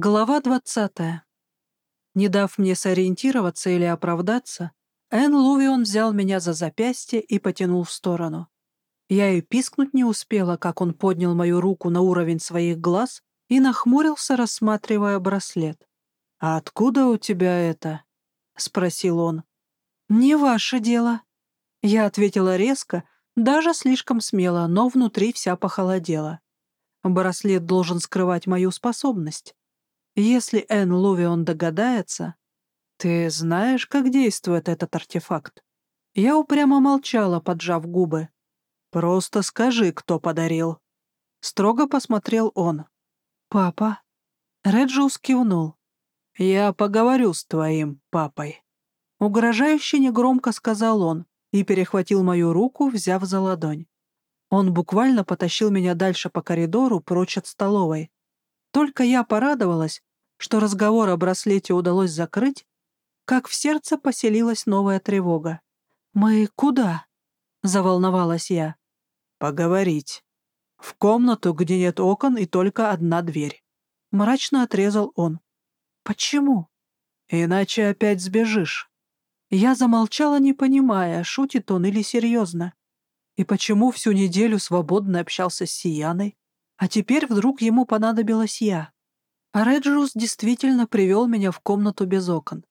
Глава двадцатая. Не дав мне сориентироваться или оправдаться, Эн Лувион взял меня за запястье и потянул в сторону. Я и пискнуть не успела, как он поднял мою руку на уровень своих глаз и нахмурился, рассматривая браслет. «А откуда у тебя это?» — спросил он. «Не ваше дело». Я ответила резко, даже слишком смело, но внутри вся похолодела. Браслет должен скрывать мою способность. Если Энн Лувион догадается... Ты знаешь, как действует этот артефакт? Я упрямо молчала, поджав губы. Просто скажи, кто подарил. Строго посмотрел он. Папа. Реджиус кивнул. Я поговорю с твоим папой. Угрожающе негромко сказал он и перехватил мою руку, взяв за ладонь. Он буквально потащил меня дальше по коридору, прочь от столовой. Только я порадовалась, что разговор о браслете удалось закрыть, как в сердце поселилась новая тревога. «Мы куда?» — заволновалась я. «Поговорить. В комнату, где нет окон и только одна дверь». Мрачно отрезал он. «Почему?» «Иначе опять сбежишь». Я замолчала, не понимая, шутит он или серьезно. И почему всю неделю свободно общался с Сияной, а теперь вдруг ему понадобилась я? А Реджиус действительно привел меня в комнату без окон.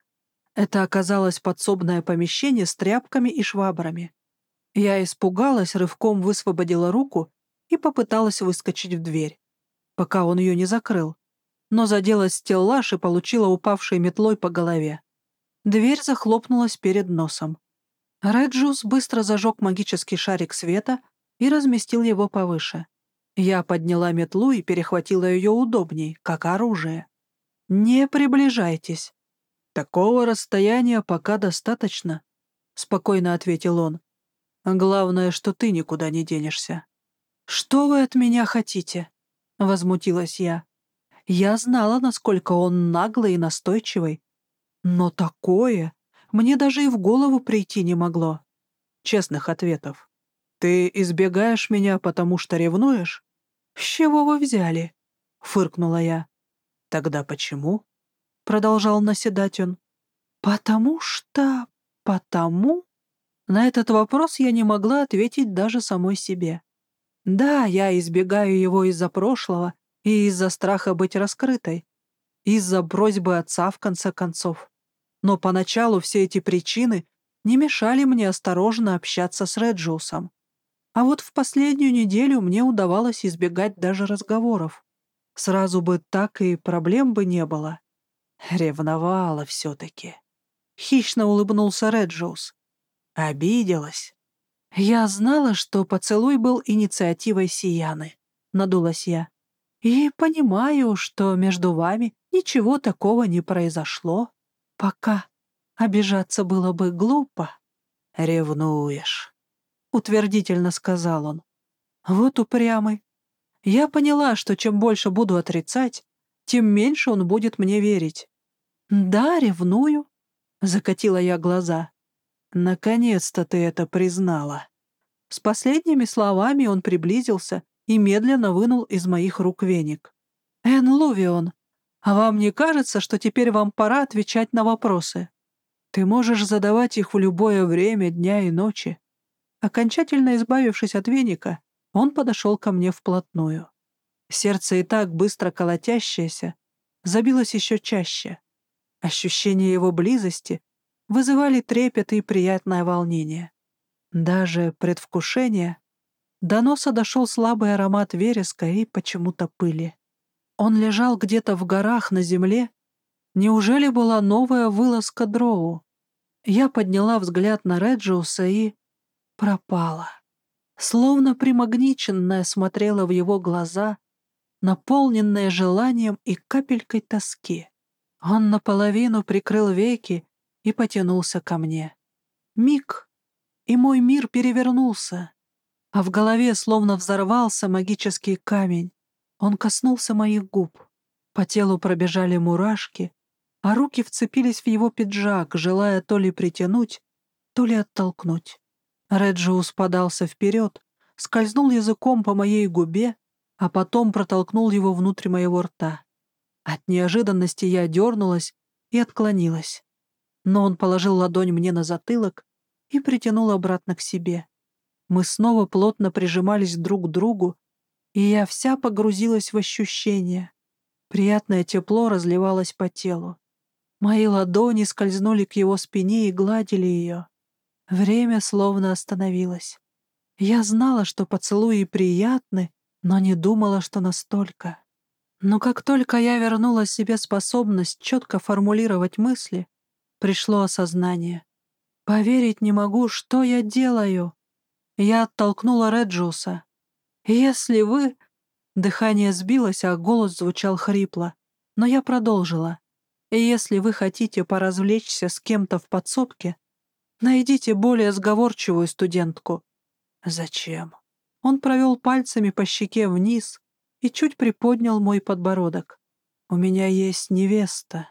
Это оказалось подсобное помещение с тряпками и швабрами. Я испугалась, рывком высвободила руку и попыталась выскочить в дверь, пока он ее не закрыл, но задела стеллаж и получила упавшей метлой по голове. Дверь захлопнулась перед носом. Реджиус быстро зажег магический шарик света и разместил его повыше. Я подняла метлу и перехватила ее удобней, как оружие. «Не приближайтесь». «Такого расстояния пока достаточно», — спокойно ответил он. «Главное, что ты никуда не денешься». «Что вы от меня хотите?» — возмутилась я. Я знала, насколько он наглый и настойчивый. Но такое мне даже и в голову прийти не могло. Честных ответов. «Ты избегаешь меня, потому что ревнуешь?» «С чего вы взяли?» — фыркнула я. «Тогда почему?» — продолжал наседать он. «Потому что... потому...» На этот вопрос я не могла ответить даже самой себе. Да, я избегаю его из-за прошлого и из-за страха быть раскрытой, из-за просьбы отца, в конце концов. Но поначалу все эти причины не мешали мне осторожно общаться с Реджиусом. А вот в последнюю неделю мне удавалось избегать даже разговоров. Сразу бы так и проблем бы не было. Ревновала все-таки. Хищно улыбнулся Реджиус. Обиделась. Я знала, что поцелуй был инициативой Сияны. Надулась я. И понимаю, что между вами ничего такого не произошло. Пока обижаться было бы глупо. Ревнуешь. — утвердительно сказал он. «Вот упрямый. Я поняла, что чем больше буду отрицать, тем меньше он будет мне верить. Да, ревную», — закатила я глаза. «Наконец-то ты это признала». С последними словами он приблизился и медленно вынул из моих рук веник. «Эн Лувион, а вам не кажется, что теперь вам пора отвечать на вопросы? Ты можешь задавать их в любое время дня и ночи. Окончательно избавившись от веника, он подошел ко мне вплотную. Сердце и так быстро колотящееся забилось еще чаще. Ощущения его близости вызывали трепет и приятное волнение. Даже предвкушение. До носа дошел слабый аромат вереска и почему-то пыли. Он лежал где-то в горах на земле. Неужели была новая вылазка дроу? Я подняла взгляд на Реджиуса и пропала. Словно примагниченная смотрела в его глаза, наполненная желанием и капелькой тоски. Он наполовину прикрыл веки и потянулся ко мне. Миг, и мой мир перевернулся, а в голове словно взорвался магический камень. Он коснулся моих губ. По телу пробежали мурашки, а руки вцепились в его пиджак, желая то ли притянуть, то ли оттолкнуть. Реджиус подался вперед, скользнул языком по моей губе, а потом протолкнул его внутрь моего рта. От неожиданности я дернулась и отклонилась. Но он положил ладонь мне на затылок и притянул обратно к себе. Мы снова плотно прижимались друг к другу, и я вся погрузилась в ощущения. Приятное тепло разливалось по телу. Мои ладони скользнули к его спине и гладили ее. Время словно остановилось. Я знала, что поцелуи приятны, но не думала, что настолько. Но как только я вернула себе способность четко формулировать мысли, пришло осознание. Поверить не могу, что я делаю. Я оттолкнула Реджиуса. «Если вы...» Дыхание сбилось, а голос звучал хрипло. Но я продолжила. «Если вы хотите поразвлечься с кем-то в подсобке, найдите более сговорчивую студентку». «Зачем?» Он провел пальцами по щеке вниз и чуть приподнял мой подбородок. «У меня есть невеста».